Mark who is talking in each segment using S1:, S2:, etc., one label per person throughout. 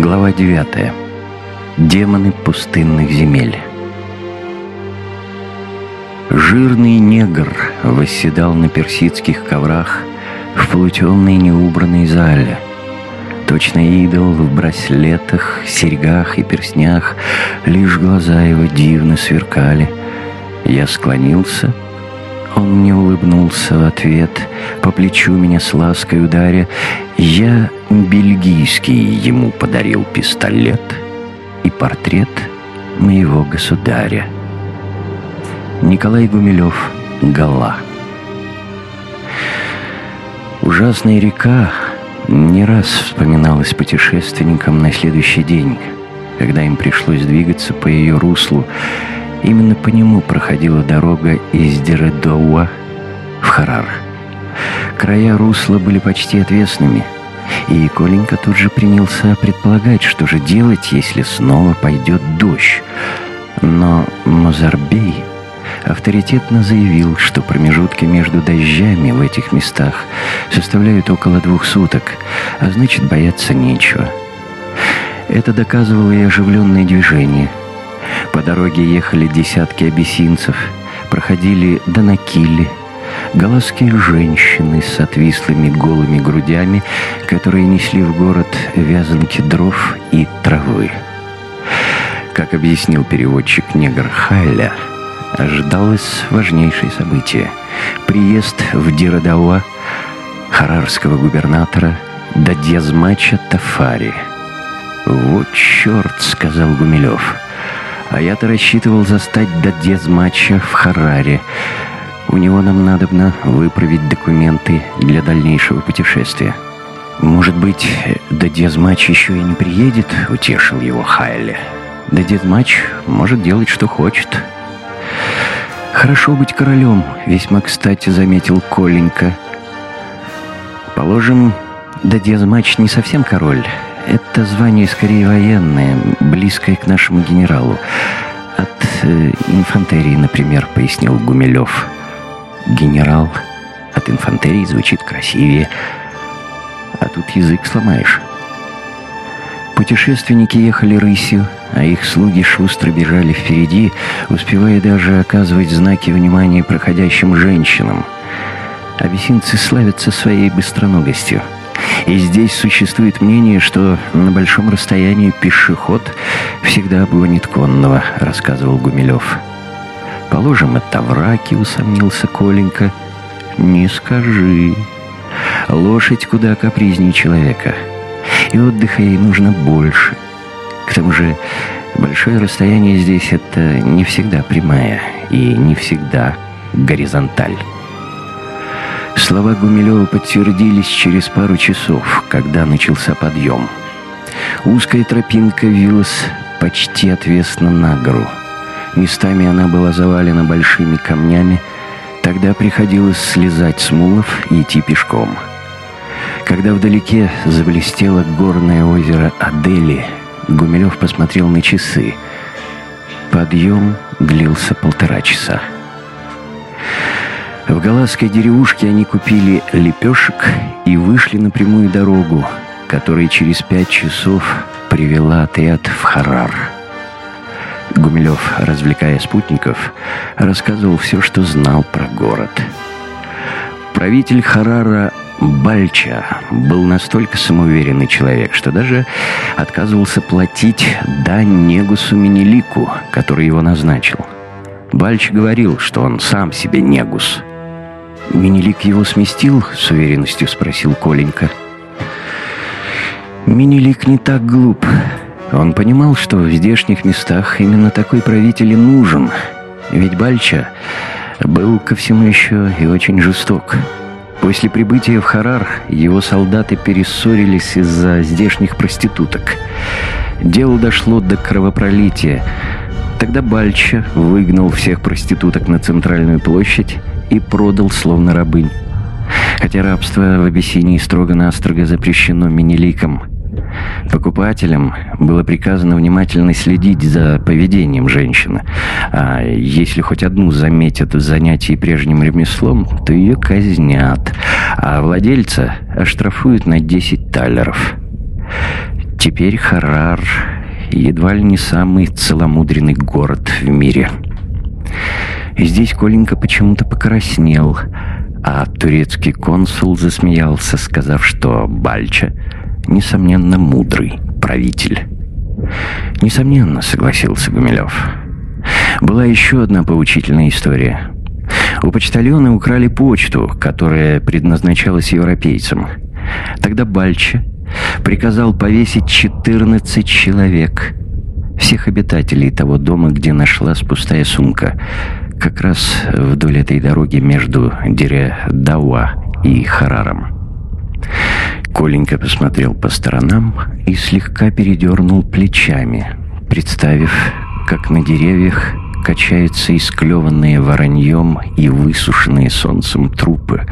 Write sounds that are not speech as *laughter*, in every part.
S1: Глава 9. Демоны пустынных земель. Жирный негр восседал на персидских коврах в полутемной неубранной зале. Точно идол в браслетах, серьгах и перстнях, лишь глаза его дивно сверкали. Я склонился — он мне улыбнулся в ответ, по плечу меня с лаской ударя. Я бельгийский ему подарил пистолет и портрет моего государя. Николай Гумилев, Гала. Ужасная река не раз вспоминалась путешественникам на следующий день, когда им пришлось двигаться по ее руслу, Именно по нему проходила дорога из Дередоуа в Харар. Края русла были почти отвесными, и Коленька тут же принялся предполагать, что же делать, если снова пойдет дождь. Но Мозарбей авторитетно заявил, что промежутки между дождями в этих местах составляют около двух суток, а значит бояться нечего. Это доказывало и оживленное движение – по дороге ехали десятки абиссинцев, проходили донакили, голоские женщины с отвислыми голыми грудями, которые несли в город вязанки дров и травы. Как объяснил переводчик негр Хайля, ожидалось важнейшее событие — приезд в Дирадауа харарского губернатора Дадьязмача Тафари. «Вот черт!» — сказал Гумилев — а я-то рассчитывал застать Дадезмача в Хараре. У него нам надобно выправить документы для дальнейшего путешествия. «Может быть, Дадезмач еще и не приедет?» — утешил его Хайле. «Дадезмач может делать, что хочет». «Хорошо быть королем», — весьма кстати заметил Коленька. «Положим, Дадезмач не совсем король». Это звание скорее военное, близкое к нашему генералу. От э, инфантерии, например, пояснил Гумилев. Генерал от инфантерии звучит красивее, а тут язык сломаешь. Путешественники ехали рысью, а их слуги шустро бежали впереди, успевая даже оказывать знаки внимания проходящим женщинам. Абиссинцы славятся своей быстроногостью — и здесь существует мнение, что на большом расстоянии пешеход всегда обгонит конного, рассказывал Гумилев. Положим, это враки, усомнился Коленька. Не скажи. Лошадь куда капризнее человека. И отдыха ей нужно больше. К тому же большое расстояние здесь это не всегда прямая и не всегда горизонталь. Слова Гумилева подтвердились через пару часов, когда начался подъем. Узкая тропинка вилась почти отвесно на гору. Местами она была завалена большими камнями, тогда приходилось слезать с мулов и идти пешком. Когда вдалеке заблестело горное озеро Адели, Гумилев посмотрел на часы. Подъем длился полтора часа. В галасской деревушке они купили лепешек и вышли на прямую дорогу, которая через пять часов привела отряд в Харар. Гумилев, развлекая спутников, рассказывал все, что знал про город. Правитель Харара Бальча был настолько самоуверенный человек, что даже отказывался платить дань Негусу Менелику, который его назначил. Бальч говорил, что он сам себе Негус – «Минелик его сместил?» — с уверенностью спросил Коленька. Минелик не так глуп. Он понимал, что в здешних местах именно такой правитель и нужен. Ведь Бальча был ко всему еще и очень жесток. После прибытия в Харар его солдаты перессорились из-за здешних проституток. Дело дошло до кровопролития. Тогда Бальча выгнал всех проституток на центральную площадь и продал словно рабынь. Хотя рабство в Абиссинии строго-настрого запрещено Менеликом. Покупателям было приказано внимательно следить за поведением женщины, а если хоть одну заметят в занятии прежним ремеслом, то ее казнят, а владельца оштрафуют на 10 талеров. теперь Харар едва ли не самый целомудренный город в мире. Здесь Коленька почему-то покраснел, а турецкий консул засмеялся, сказав, что Бальча, несомненно, мудрый правитель. «Несомненно», — согласился Гумилев. «Была еще одна поучительная история. У почтальона украли почту, которая предназначалась европейцам. Тогда Бальча приказал повесить 14 человек, всех обитателей того дома, где нашлась пустая сумка, как раз вдоль этой дороги между Дире-Дауа и Хараром. Коленька посмотрел по сторонам и слегка передернул плечами, представив, как на деревьях качаются исклеванные вороньем и высушенные солнцем трупы.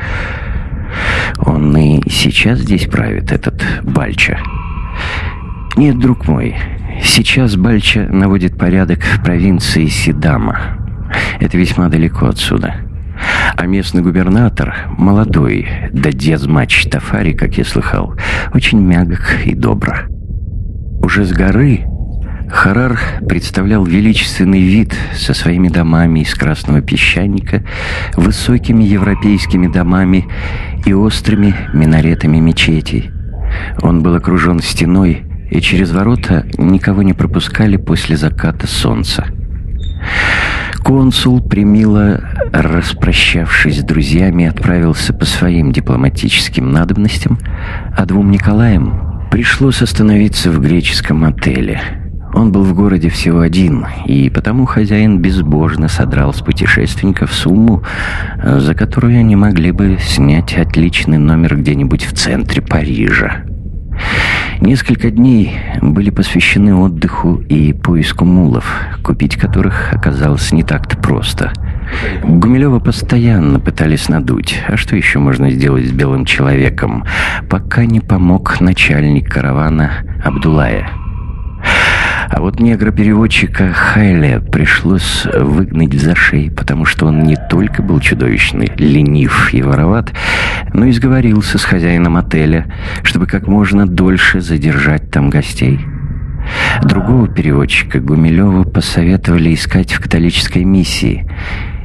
S1: Он и сейчас здесь правит, этот Бальча. Нет, друг мой, сейчас Бальча наводит порядок в провинции Сидама. Это весьма далеко отсюда. А местный губернатор, молодой, да дезмач Тафари, как я слыхал, очень мягок и добро. Уже с горы Харар представлял величественный вид со своими домами из красного песчаника, высокими европейскими домами и острыми минаретами мечетей. Он был окружен стеной, и через ворота никого не пропускали после заката солнца. Консул, примило распрощавшись с друзьями, отправился по своим дипломатическим надобностям, а двум Николаям пришлось остановиться в греческом отеле. Он был в городе всего один, и потому хозяин безбожно содрал с путешественников сумму, за которую они могли бы снять отличный номер где-нибудь в центре Парижа. Несколько дней были посвящены отдыху и поиску мулов, купить которых оказалось не так-то просто. Гумилева постоянно пытались надуть. А что еще можно сделать с белым человеком, пока не помог начальник каравана Абдулая? А вот негра-переводчика Хайле пришлось выгнать за шеи, потому что он не только был чудовищный, ленив и вороват, но и сговорился с хозяином отеля, чтобы как можно дольше задержать там гостей. Другого переводчика Гумилеву посоветовали искать в католической миссии.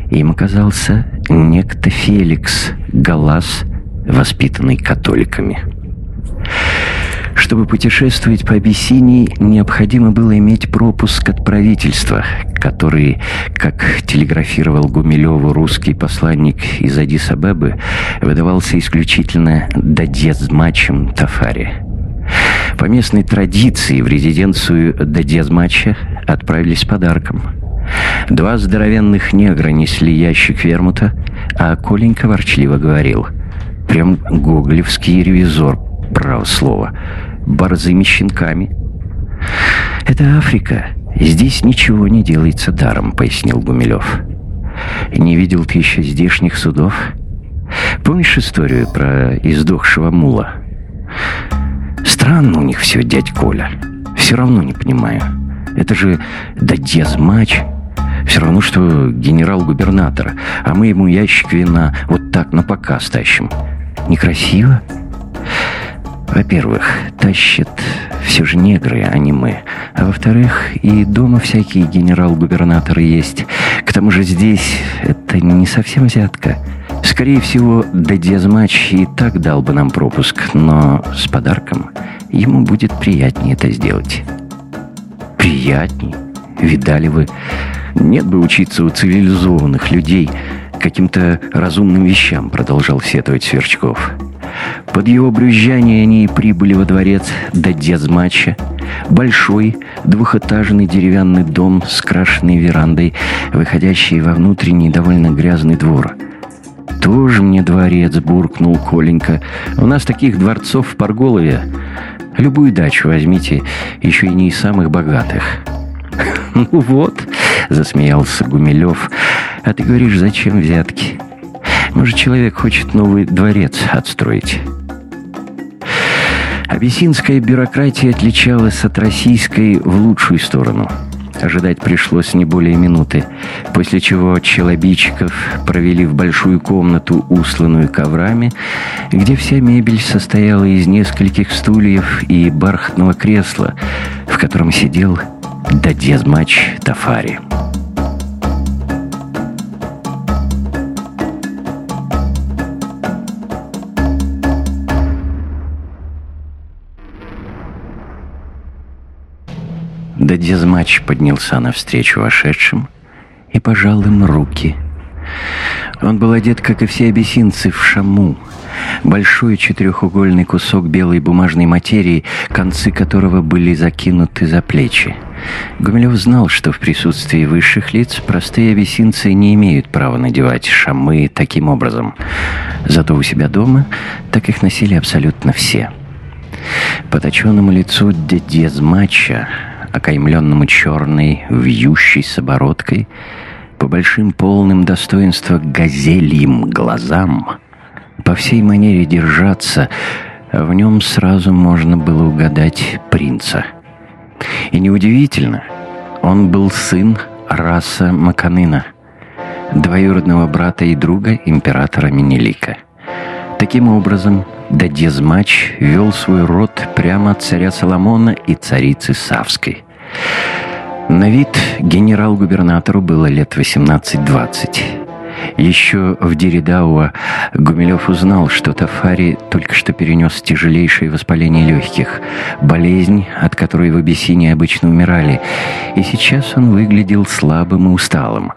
S1: Им оказался некто Феликс Галас, воспитанный католиками. Чтобы путешествовать по Абиссинии, необходимо было иметь пропуск от правительства, который, как телеграфировал Гумилеву русский посланник из Адис-Абебы, выдавался исключительно дадезмачем Тафари. По местной традиции в резиденцию дадезмача отправились подарком. Два здоровенных негра несли ящик вермута, а Коленька ворчливо говорил. Прям гоголевский ревизор, право слово — борзыми щенками. «Это Африка. Здесь ничего не делается даром», — пояснил Гумилев. «Не видел ты еще здешних судов? Помнишь историю про издохшего мула? Странно у них все, дядь Коля. Все равно не понимаю. Это же да дезмач. Все равно, что генерал-губернатор, а мы ему ящик вина вот так на показ тащим. Некрасиво?» Во-первых, тащат все же негры, а не мы. А во-вторых, и дома всякие генерал-губернаторы есть. К тому же здесь это не совсем взятка. Скорее всего, Дедезмач и так дал бы нам пропуск, но с подарком ему будет приятнее это сделать. Приятней? Видали вы? Нет бы учиться у цивилизованных людей каким-то разумным вещам, продолжал сетовать Сверчков. Под его брюзжание они прибыли во дворец до Дезмача. Большой, двухэтажный деревянный дом с крашенной верандой, выходящий во внутренний довольно грязный двор. «Тоже мне дворец», — буркнул Коленька. «У нас таких дворцов в Парголове. Любую дачу возьмите, еще и не из самых богатых». «Ну вот», — засмеялся Гумилев, — «а ты говоришь, зачем взятки?» Может, человек хочет новый дворец отстроить. Абиссинская бюрократия отличалась от российской в лучшую сторону. Ожидать пришлось не более минуты, после чего челобичиков провели в большую комнату, усланную коврами, где вся мебель состояла из нескольких стульев и бархатного кресла, в котором сидел Дадьязмач Тафари. Да Дезмач поднялся навстречу вошедшим и пожал им руки. Он был одет, как и все абиссинцы, в шаму. Большой четырехугольный кусок белой бумажной материи, концы которого были закинуты за плечи. Гумилев знал, что в присутствии высших лиц простые абиссинцы не имеют права надевать шамы таким образом. Зато у себя дома так их носили абсолютно все. По точенному лицу Дедезмача окаймленному черной, вьющейся бородкой, по большим полным достоинства газельим глазам, по всей манере держаться, в нем сразу можно было угадать принца. И неудивительно, он был сын раса Маканына, двоюродного брата и друга императора Менелика. Таким образом, Дадезмач вел свой род прямо от царя Соломона и царицы Савской. На вид генерал-губернатору было лет 18-20. Еще в Деридауа Гумилев узнал, что Тафари только что перенес тяжелейшее воспаление легких, болезнь, от которой в Абиссине обычно умирали, и сейчас он выглядел слабым и усталым,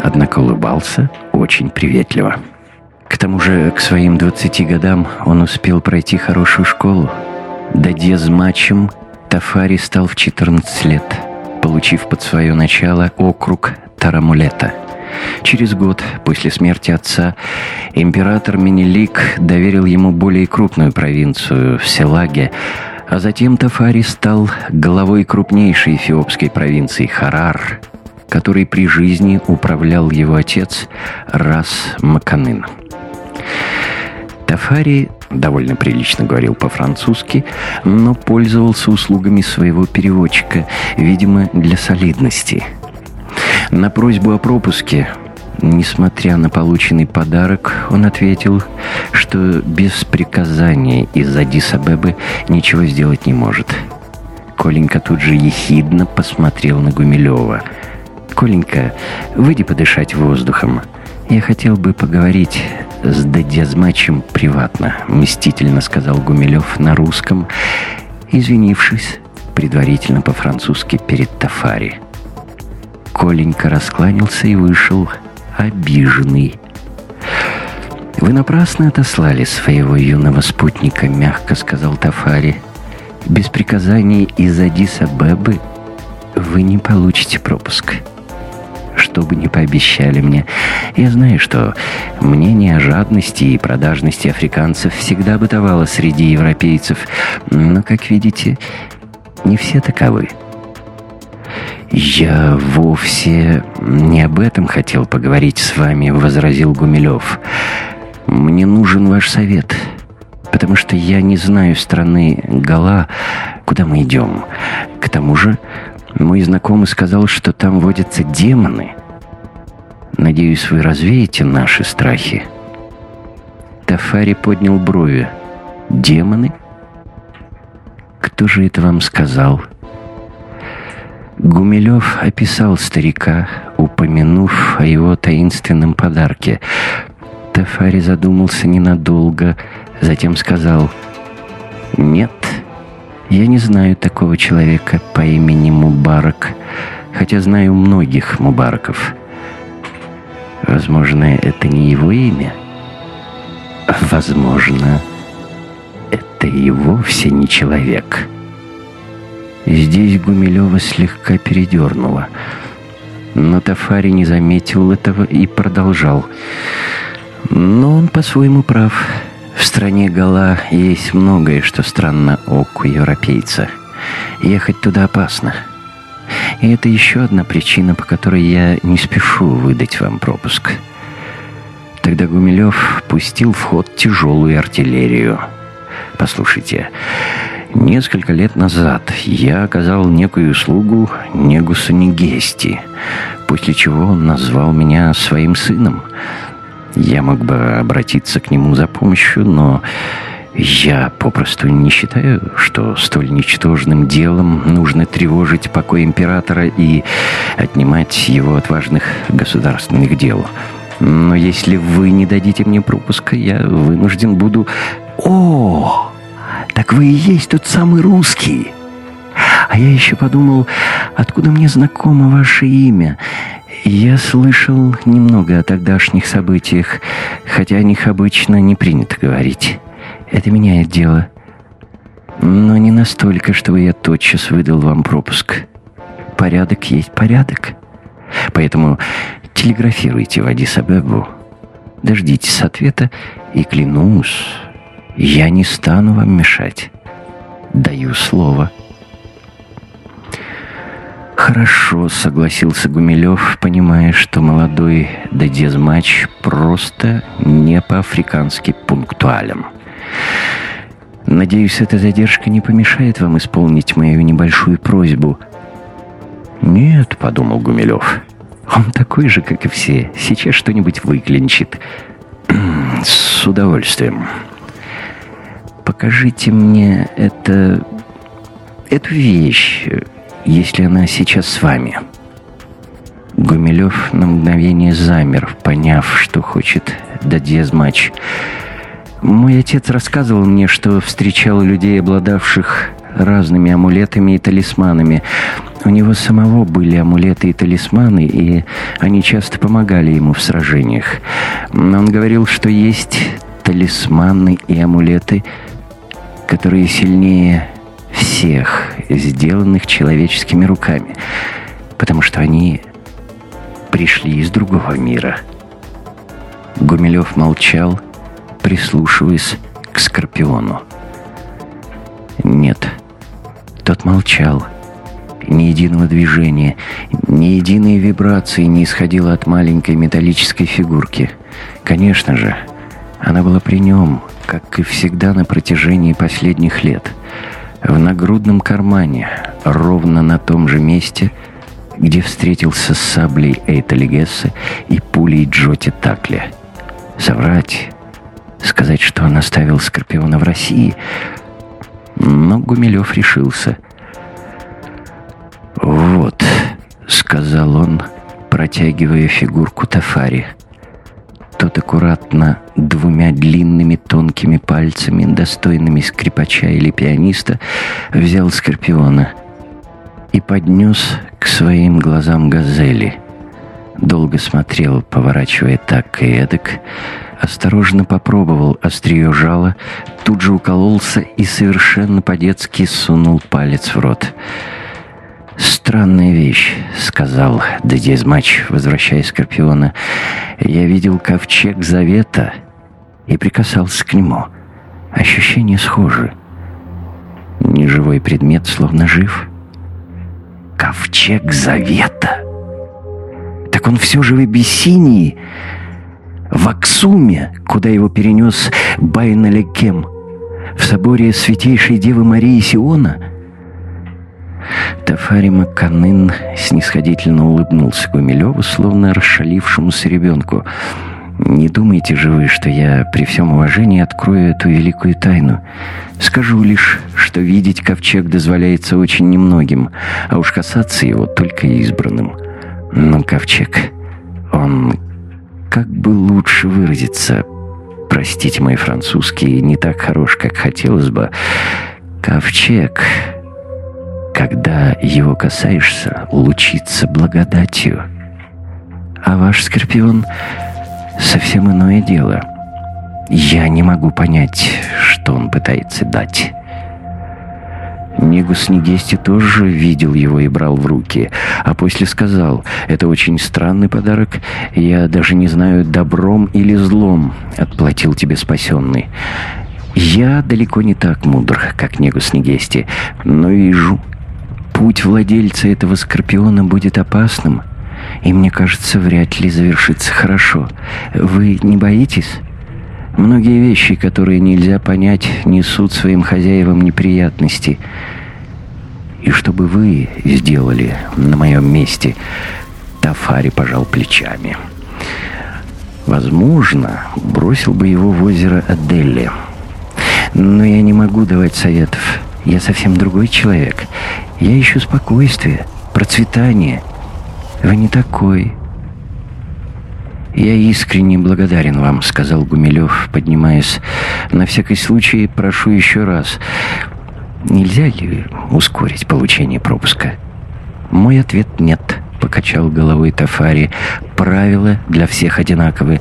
S1: однако улыбался очень приветливо. К тому же, к своим 20 годам он успел пройти хорошую школу. Дадьезмачем Тафари стал в 14 лет, получив под свое начало округ Тарамулета. Через год после смерти отца император Менелик доверил ему более крупную провинцию в Селаге, а затем Тафари стал главой крупнейшей эфиопской провинции Харар, которой при жизни управлял его отец Рас Маканын. Тафари довольно прилично говорил по-французски, но пользовался услугами своего переводчика, видимо, для солидности. На просьбу о пропуске, несмотря на полученный подарок, он ответил, что без приказания из Адис-Абебы ничего сделать не может. Коленька тут же ехидно посмотрел на Гумилева. «Коленька, выйди подышать воздухом. Я хотел бы поговорить с Дедязмачем приватно», — мстительно сказал Гумилев на русском, извинившись предварительно по-французски перед Тафари. Коленька раскланялся и вышел, обиженный. «Вы напрасно отослали своего юного спутника», — мягко сказал Тафари. «Без приказаний из Адиса-Бебы вы не получите пропуск» что бы ни пообещали мне. Я знаю, что мнение о жадности и продажности африканцев всегда бытовало среди европейцев, но, как видите, не все таковы. «Я вовсе не об этом хотел поговорить с вами», — возразил Гумилев. «Мне нужен ваш совет, потому что я не знаю страны Гала, куда мы идем. К тому же мой знакомый сказал, что там водятся демоны. Надеюсь, вы развеете наши страхи. Тафари поднял брови. Демоны? Кто же это вам сказал? Гумилев описал старика, упомянув о его таинственном подарке. Тафари задумался ненадолго, затем сказал «Нет». Я не знаю такого человека по имени Мубарак, хотя знаю многих Мубараков. Возможно, это не его имя. Возможно, это и вовсе не человек. Здесь Гумилева слегка передернула. Но Тафари не заметил этого и продолжал. Но он по-своему прав. В стране Гала есть многое, что странно оку европейца. Ехать туда опасно. И это еще одна причина, по которой я не спешу выдать вам пропуск. Тогда Гумилев пустил в ход тяжелую артиллерию. Послушайте, Несколько лет назад я оказал некую услугу Негусу Негести, после чего он назвал меня своим сыном. Я мог бы обратиться к нему за помощью, но я попросту не считаю, что столь ничтожным делом нужно тревожить покой императора и отнимать его от важных государственных дел. Но если вы не дадите мне пропуска, я вынужден буду... О, так вы и есть тот самый русский. А я еще подумал, откуда мне знакомо ваше имя. Я слышал немного о тогдашних событиях, хотя о них обычно не принято говорить. Это меняет дело. Но не настолько, чтобы я тотчас выдал вам пропуск. Порядок есть порядок. Поэтому телеграфируйте в Адис-Абебу. Дождитесь ответа и клянусь, я не стану вам мешать. Даю слово. «Хорошо», — согласился Гумилев, понимая, что молодой Дедезмач просто не по-африкански пунктуален. Надеюсь, эта задержка не помешает вам исполнить мою небольшую просьбу. Нет, подумал Гумилев. Он такой же, как и все. Сейчас что-нибудь выклинчит. *clears throat* С удовольствием. Покажите мне это... эту вещь, если она сейчас с вами. Гумилев на мгновение замер, поняв, что хочет Дадьязмач. Мач. Мой отец рассказывал мне, что встречал людей, обладавших разными амулетами и талисманами. У него самого были амулеты и талисманы, и они часто помогали ему в сражениях. Он говорил, что есть талисманы и амулеты, которые сильнее всех, сделанных человеческими руками, потому что они пришли из другого мира. Гумилев молчал, прислушиваясь к Скорпиону. Нет, тот молчал. Ни единого движения, ни единой вибрации не исходило от маленькой металлической фигурки. Конечно же, она была при нем, как и всегда на протяжении последних лет. В нагрудном кармане, ровно на том же месте, где встретился с саблей Эйта Легесса и пулей Джоти Такли. Соврать сказать, что он оставил Скорпиона в России. Но Гумилев решился. «Вот», — сказал он, протягивая фигурку Тафари. Тот аккуратно двумя длинными тонкими пальцами, достойными скрипача или пианиста, взял Скорпиона и поднес к своим глазам газели. Долго смотрел, поворачивая так и эдак, осторожно попробовал острие жала, тут же укололся и совершенно по-детски сунул палец в рот. «Странная вещь», — сказал Дедезмач, возвращая Скорпиона. «Я видел ковчег Завета и прикасался к нему. Ощущения схожи. Неживой предмет словно жив». «Ковчег Завета?» Так он все же в Абиссинии в Аксуме, куда его перенес Байналекем, в соборе Святейшей Девы Марии Сиона. Тафари Макканын снисходительно улыбнулся Гумилеву, словно расшалившемуся ребенку. «Не думайте же вы, что я при всем уважении открою эту великую тайну. Скажу лишь, что видеть ковчег дозволяется очень немногим, а уж касаться его только избранным. Но ковчег, он как бы лучше выразиться? Простите, мой французский не так хорош, как хотелось бы. Ковчег, когда его касаешься, лучится благодатью. А ваш Скорпион — совсем иное дело. Я не могу понять, что он пытается дать». Нигус Нигести тоже видел его и брал в руки, а после сказал, «Это очень странный подарок, я даже не знаю, добром или злом отплатил тебе спасенный. Я далеко не так мудр, как Негус Нигести, но вижу, путь владельца этого скорпиона будет опасным, и мне кажется, вряд ли завершится хорошо. Вы не боитесь?» Многие вещи, которые нельзя понять, несут своим хозяевам неприятности. И что бы вы сделали на моем месте, Тафари пожал плечами. Возможно, бросил бы его в озеро Аделли. Но я не могу давать советов. Я совсем другой человек. Я ищу спокойствие, процветание. Вы не такой. «Я искренне благодарен вам», — сказал Гумилев, поднимаясь. «На всякий случай прошу еще раз. Нельзя ли ускорить получение пропуска?» «Мой ответ — нет», — покачал головой Тафари. «Правила для всех одинаковы.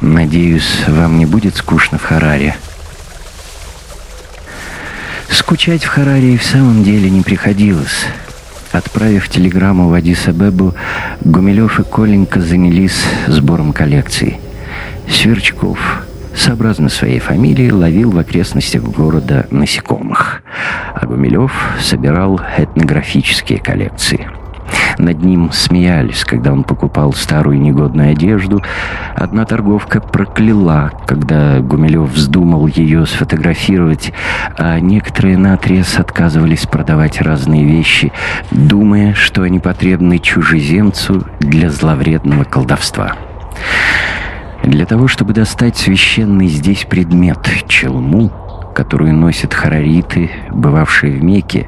S1: Надеюсь, вам не будет скучно в Хараре». Скучать в Хараре в самом деле не приходилось. Отправив телеграмму в Адис-Абебу, Гумилев и Коленька занялись сбором коллекций. Сверчков, сообразно своей фамилии, ловил в окрестностях города насекомых, а Гумилев собирал этнографические коллекции – над ним смеялись, когда он покупал старую негодную одежду. Одна торговка прокляла, когда Гумилев вздумал ее сфотографировать, а некоторые наотрез отказывались продавать разные вещи, думая, что они потребны чужеземцу для зловредного колдовства. Для того, чтобы достать священный здесь предмет — челму — которую носят харариты, бывавшие в Мекке,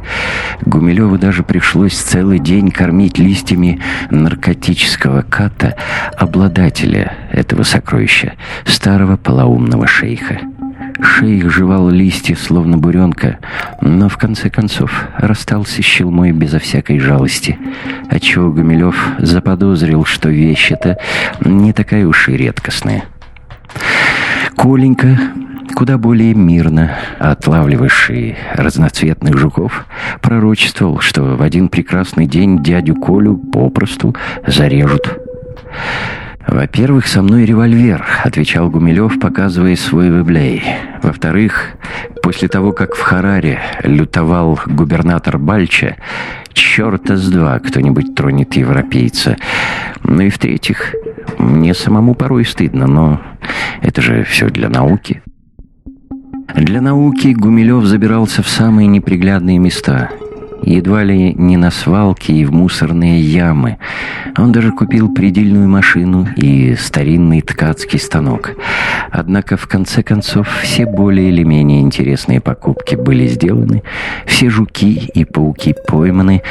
S1: Гумилеву даже пришлось целый день кормить листьями наркотического ката обладателя этого сокровища, старого полоумного шейха. Шейх жевал листья, словно буренка, но в конце концов расстался с щелмой безо всякой жалости, отчего Гумилев заподозрил, что вещь эта не такая уж и редкостная. Коленька куда более мирно отлавливавший разноцветных жуков, пророчествовал, что в один прекрасный день дядю Колю попросту зарежут. «Во-первых, со мной револьвер», — отвечал Гумилев, показывая свой виблей. «Во-вторых, после того, как в Хараре лютовал губернатор Бальча, черта с два кто-нибудь тронет европейца. Ну и в-третьих, мне самому порой стыдно, но это же все для науки». Для науки Гумилев забирался в самые неприглядные места. Едва ли не на свалки и в мусорные ямы. Он даже купил предельную машину и старинный ткацкий станок. Однако, в конце концов, все более или менее интересные покупки были сделаны, все жуки и пауки пойманы,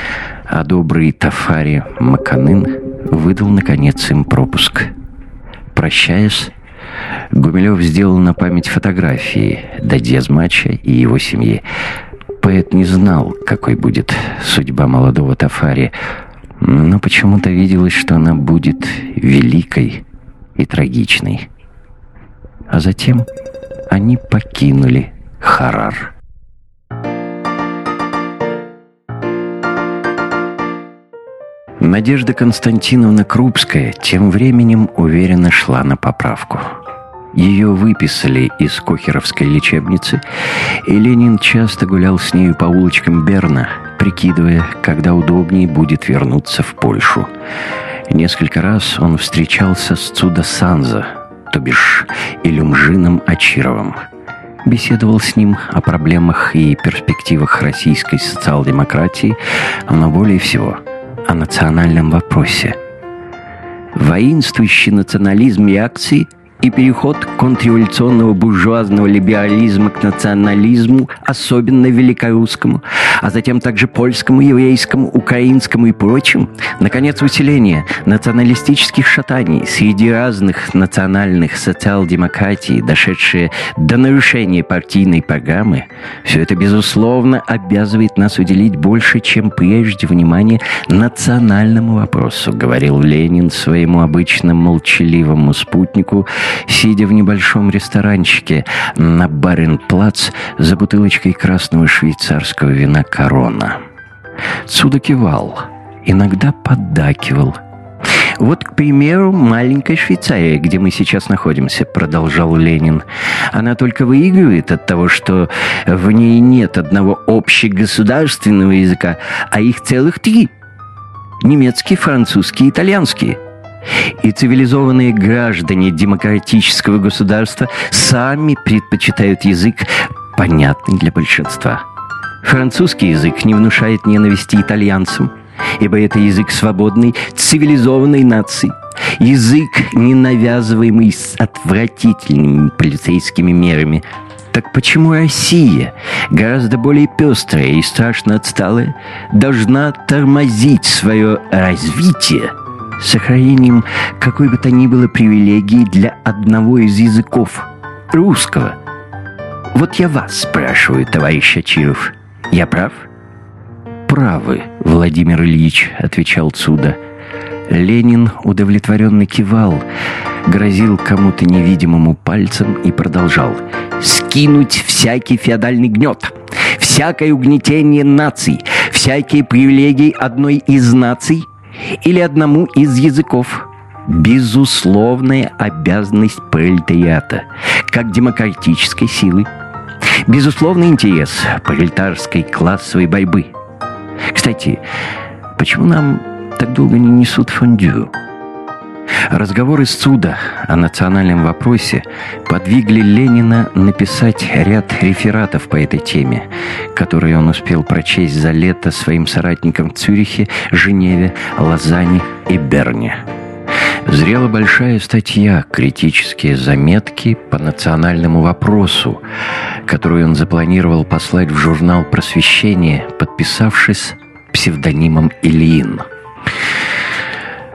S1: а добрый Тафари Маканын выдал, наконец, им пропуск. Прощаясь, Гумилев сделал на память фотографии Дадьязмача и его семьи. Поэт не знал, какой будет судьба молодого Тафари, но почему-то виделось, что она будет великой и трагичной. А затем они покинули Харар. Надежда Константиновна Крупская тем временем уверенно шла на поправку. Ее выписали из Кохеровской лечебницы, и Ленин часто гулял с нею по улочкам Берна, прикидывая, когда удобнее будет вернуться в Польшу. Несколько раз он встречался с Цуда Санза, то бишь Илюмжином Ачировым. Беседовал с ним о проблемах и перспективах российской социал-демократии, но более всего о национальном вопросе. Воинствующий национализм и акции – и переход контрреволюционного буржуазного либерализма к национализму, особенно великорусскому, а затем также польскому, еврейскому, украинскому и прочим. Наконец, усиление националистических шатаний среди разных национальных социал-демократий, дошедшие до нарушения партийной программы, все это, безусловно, обязывает нас уделить больше, чем прежде, внимание национальному вопросу, говорил Ленин своему обычно молчаливому спутнику, сидя в небольшом ресторанчике на Баренплац за бутылочкой красного швейцарского вина «Корона». Цуда кивал, иногда поддакивал. «Вот, к примеру, маленькая Швейцария, где мы сейчас находимся», — продолжал Ленин. «Она только выигрывает от того, что в ней нет одного общегосударственного языка, а их целых три. Немецкий, французский, итальянский. И цивилизованные граждане демократического государства сами предпочитают язык, понятный для большинства. Французский язык не внушает ненависти итальянцам, ибо это язык свободной, цивилизованной нации. Язык, не навязываемый с отвратительными полицейскими мерами – так почему Россия, гораздо более пестрая и страшно отсталая, должна тормозить свое развитие сохранением какой бы то ни было привилегии для одного из языков – русского? Вот я вас спрашиваю, товарищ Ачиров. Я прав?
S2: «Правы, Владимир Ильич», — отвечал Цуда. Ленин удовлетворенно кивал, грозил кому-то невидимому пальцем и продолжал —
S1: скинуть всякий феодальный гнет, всякое угнетение наций, всякие привилегии одной из наций или одному из языков. Безусловная обязанность пролетариата, как демократической силы. Безусловный интерес пролетарской классовой борьбы. Кстати, почему нам так долго не несут фондю? Разговоры с Цуда о национальном вопросе подвигли Ленина написать ряд рефератов по этой теме, которые он успел прочесть за лето своим соратникам в Цюрихе, Женеве, Лозанне и Берне. Зрела большая статья «Критические заметки по национальному вопросу», которую он запланировал послать в журнал «Просвещение», подписавшись псевдонимом Ильин.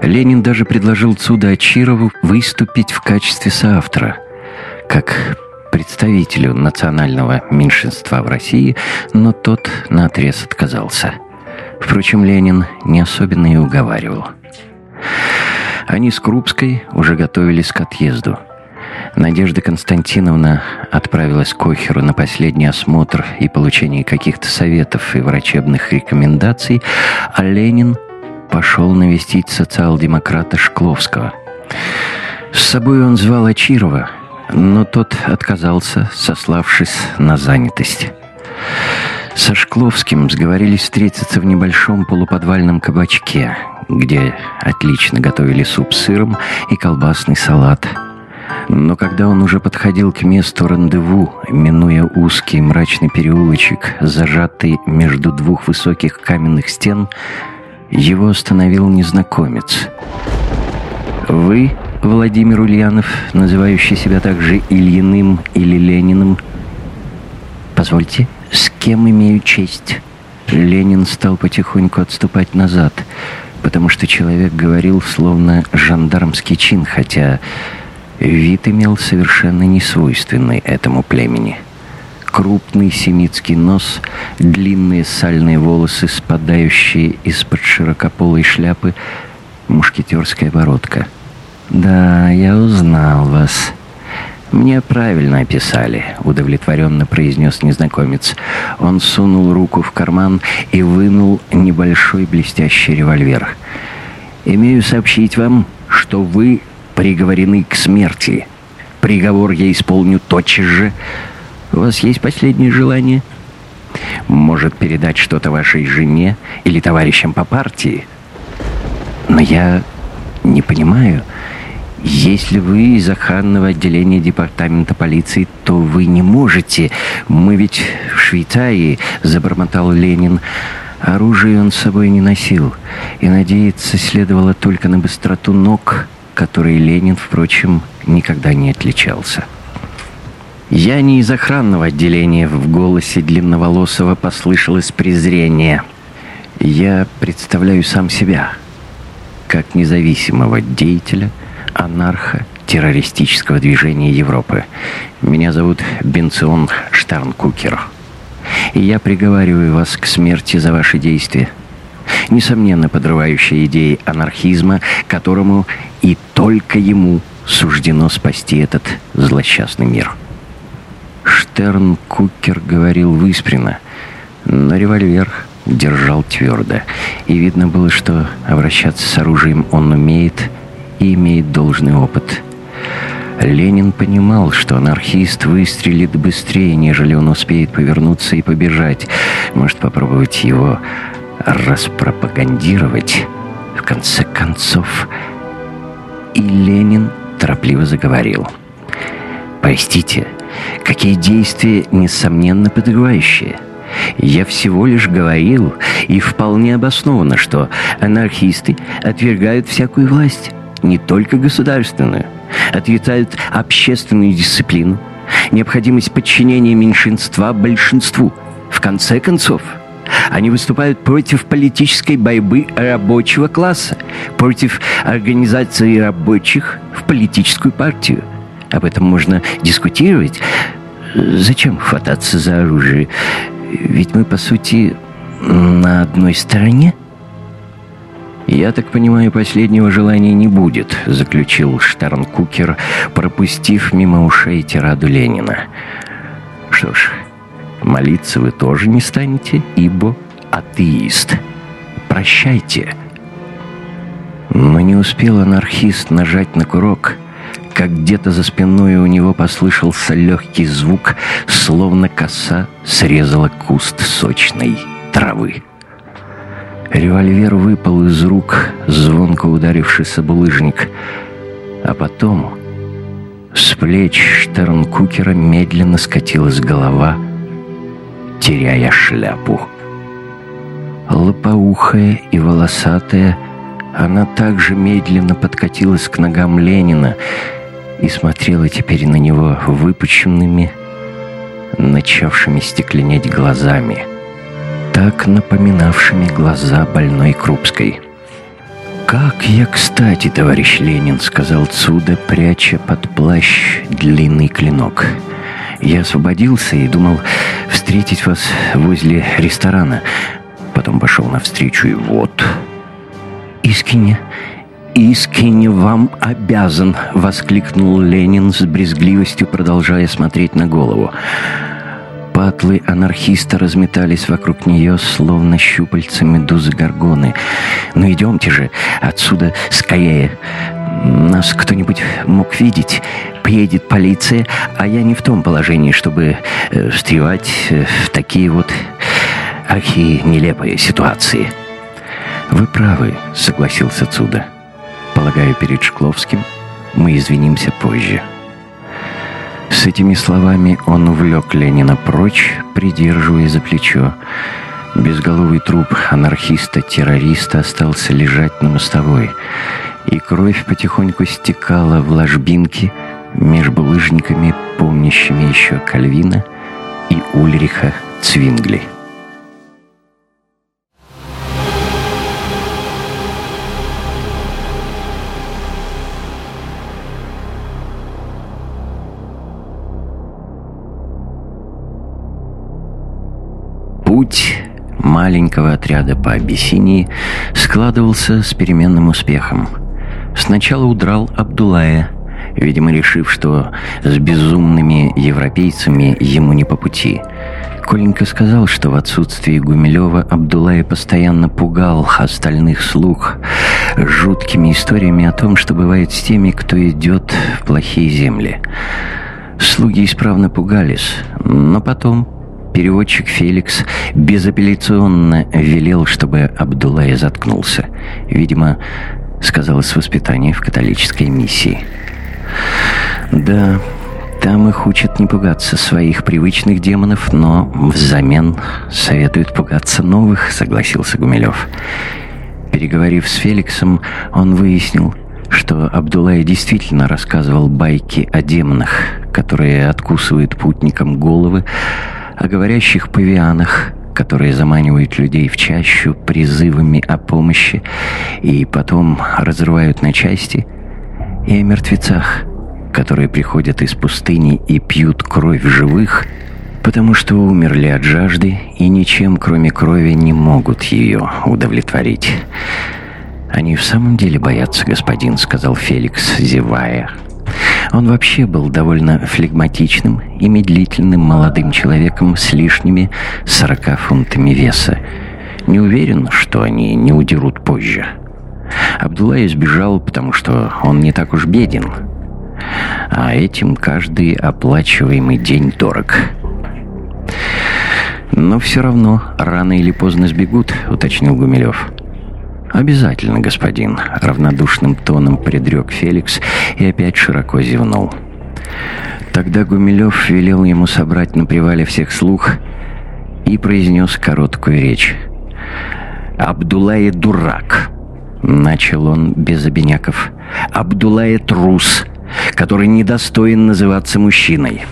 S1: Ленин даже предложил Цуда Ачирову выступить в качестве соавтора, как представителю национального меньшинства в России, но тот наотрез отказался. Впрочем, Ленин не особенно и уговаривал. Они с Крупской уже готовились к отъезду. Надежда Константиновна отправилась к Охеру на последний осмотр и получение каких-то советов и врачебных рекомендаций, а Ленин пошел навестить социал-демократа Шкловского. С собой он звал Ачирова, но тот отказался, сославшись на занятость. Со Шкловским сговорились встретиться в небольшом полуподвальном кабачке, где отлично готовили суп с сыром и колбасный салат. Но когда он уже подходил к месту рандеву, минуя узкий мрачный переулочек, зажатый между двух высоких каменных стен, его остановил незнакомец. «Вы, Владимир Ульянов, называющий себя также Ильиным или Лениным?» «Позвольте, с кем имею честь?» Ленин стал потихоньку отступать назад, потому что человек говорил словно жандармский чин, хотя вид имел совершенно несвойственный этому племени – крупный семитский нос, длинные сальные волосы, спадающие из-под широкополой шляпы, мушкетерская бородка. «Да, я узнал вас». «Мне правильно описали», — удовлетворенно произнес незнакомец. Он сунул руку в карман и вынул небольшой блестящий револьвер. «Имею сообщить вам, что вы приговорены к смерти. Приговор я исполню тотчас же, у вас есть последнее желание? Может, передать что-то вашей жене или товарищам по партии? Но я не понимаю. Если вы из охранного отделения департамента полиции, то вы не можете. Мы ведь в Швейцарии, забормотал Ленин. Оружие он с собой не носил, и надеяться следовало только на быстроту ног, которой Ленин, впрочем, никогда не отличался. Я не из охранного отделения, в голосе длинноволосого послышалось презрение. Я представляю сам себя, как независимого деятеля, анарха, террористического движения Европы. Меня зовут Бенцион Штарнкукер. И я приговариваю вас к смерти за ваши действия. Несомненно, подрывающие идеи анархизма, которому и только ему суждено спасти этот злосчастный мир. Штерн Кукер говорил выспренно, но револьвер держал твердо, и видно было, что обращаться с оружием он умеет и имеет должный опыт. Ленин понимал, что анархист выстрелит быстрее, нежели он успеет повернуться и побежать. Может попробовать его распропагандировать. В конце концов,
S2: И Ленин торопливо заговорил. «Простите, какие действия, несомненно, подрывающие?» Я всего лишь говорил, и вполне обоснованно, что анархисты отвергают всякую власть, не только государственную, отрицают общественную дисциплину, необходимость подчинения меньшинства большинству. В конце концов, они выступают против политической борьбы рабочего класса, против организации рабочих в политическую партию. Об этом можно дискутировать. Зачем хвататься за оружие? Ведь мы, по сути, на одной стороне. «Я так понимаю, последнего желания не будет», — заключил Штернкукер, пропустив мимо ушей тираду Ленина. «Что ж, молиться вы тоже не станете, ибо атеист. Прощайте». Но не успел анархист нажать на курок — как где-то за спиной у него послышался легкий звук, словно коса срезала куст сочной травы. Револьвер выпал из рук, звонко ударившись об булыжник, а потом с плеч Штернкукера медленно скатилась голова, теряя шляпу. Лопоухая и волосатая, она также медленно подкатилась к ногам Ленина, и смотрела теперь на него выпученными, начавшими стекленеть глазами, так напоминавшими глаза больной Крупской. «Как я кстати, товарищ Ленин», — сказал Цуда, пряча под плащ длинный клинок. «Я освободился и думал встретить вас возле ресторана. Потом пошел навстречу и вот...» «Искренне искренне вам обязан!» — воскликнул Ленин с брезгливостью, продолжая смотреть на голову. Патлы анархиста разметались вокруг нее, словно щупальца медузы Горгоны. «Ну идемте же отсюда скорее! Нас кто-нибудь мог видеть? Приедет полиция, а я не в том положении, чтобы э, встревать э, в такие вот архи-нелепые ситуации». «Вы правы», — согласился Цуда. Полагаю, перед Шкловским мы извинимся позже. С этими словами он увлек Ленина прочь, придерживая за плечо. Безголовый труп анархиста-террориста остался лежать на мостовой, и кровь потихоньку стекала в ложбинки между булыжниками, помнящими еще Кальвина и Ульриха Цвингли. Маленького отряда по Абиссинии складывался с переменным успехом. Сначала удрал Абдулая, видимо, решив, что с безумными европейцами ему не по пути. Коленька сказал, что в отсутствии Гумилева Абдулая постоянно пугал остальных слух жуткими историями о том, что бывает с теми, кто идет в плохие земли. Слуги исправно пугались, но потом Переводчик Феликс безапелляционно велел, чтобы Абдуллай заткнулся. Видимо, сказалось воспитание в католической миссии. Да, там их учат не пугаться своих привычных демонов, но взамен советуют пугаться новых, согласился Гумилев. Переговорив с Феликсом, он выяснил, что Абдулай действительно рассказывал байки о демонах, которые откусывают путникам головы, о говорящих павианах, которые заманивают людей в чащу призывами о помощи и потом разрывают на части, и о мертвецах, которые приходят из пустыни и пьют кровь живых, потому что умерли от жажды и ничем, кроме крови, не могут ее удовлетворить. «Они в самом деле боятся, господин», — сказал Феликс, зевая. Он вообще был довольно флегматичным и медлительным молодым человеком с лишними 40 фунтами веса. Не уверен, что они не удерут позже. Абдулла избежал, потому что он не так уж беден. А этим каждый оплачиваемый день дорог. Но все равно рано или поздно сбегут, уточнил Гумилев.
S1: «Обязательно, господин», — равнодушным тоном предрек Феликс и опять широко зевнул. Тогда Гумилев велел ему собрать на привале всех слух и произнес короткую речь. «Абдуллай дурак», — начал он без обиняков. «Абдуллай трус, который недостоин называться мужчиной».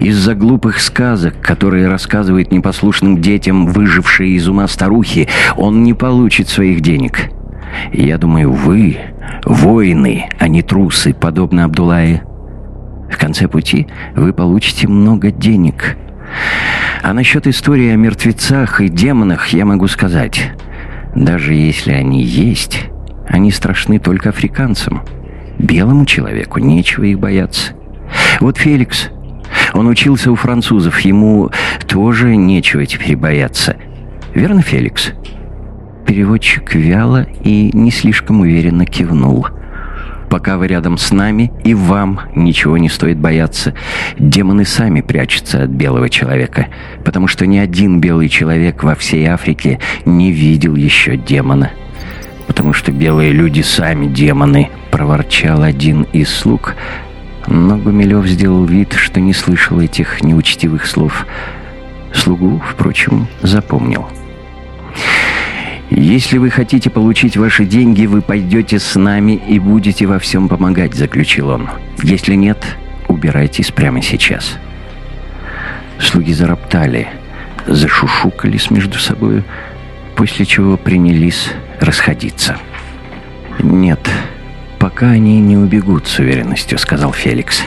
S1: Из-за глупых сказок, которые рассказывает непослушным детям выжившие из ума старухи, он не получит своих денег. Я думаю, вы воины, а не трусы, подобно Абдулае. В конце пути вы получите много денег. А насчет истории о мертвецах и демонах я могу сказать. Даже если они есть, они страшны только африканцам. Белому человеку нечего их бояться. Вот Феликс, он учился у французов, ему тоже нечего теперь бояться. Верно, Феликс? Переводчик вяло и не слишком уверенно кивнул. Пока вы рядом с нами, и вам ничего не стоит бояться. Демоны сами прячутся от белого человека, потому что ни один белый человек во всей Африке не видел еще демона. Потому что белые люди сами демоны, проворчал один из слуг, но Гумилев сделал вид, что не слышал этих неучтивых слов. Слугу, впрочем, запомнил. «Если вы хотите получить ваши деньги, вы пойдете с нами и будете во всем помогать», — заключил он. «Если нет, убирайтесь прямо сейчас». Слуги зароптали, зашушукались между собой, после чего принялись расходиться. «Нет, пока они не убегут с уверенностью», — сказал Феликс.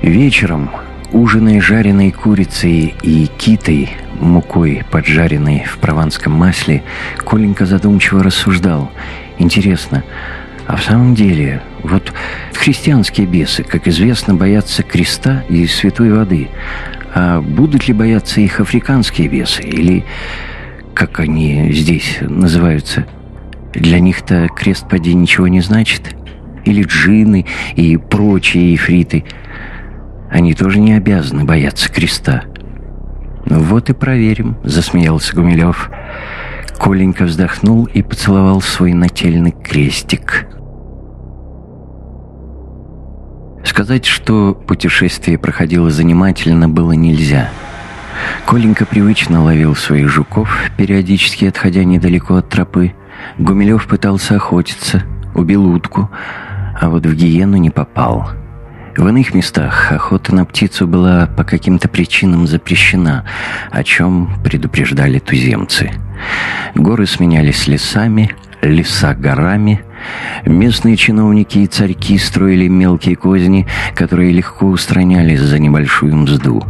S1: «Вечером, ужиная жареной курицей и китой, мукой, поджаренной в прованском масле, Коленька задумчиво рассуждал. «Интересно, а в самом деле, вот христианские бесы, как известно, боятся креста и святой воды. А будут ли бояться их африканские бесы? Или, как они здесь называются, для них-то крест поди ничего не значит? Или джины и прочие ифриты? Они тоже не обязаны бояться креста». «Вот и проверим», — засмеялся Гумилев. Коленька вздохнул и поцеловал свой нательный крестик. Сказать, что путешествие проходило занимательно, было нельзя. Коленька привычно ловил своих жуков, периодически отходя недалеко от тропы. Гумилев пытался охотиться, убил утку, а вот в гиену не попал — в иных местах охота на птицу была по каким-то причинам запрещена, о чем предупреждали туземцы. Горы сменялись лесами, леса горами. Местные чиновники и царьки строили мелкие козни, которые легко устранялись за небольшую мзду.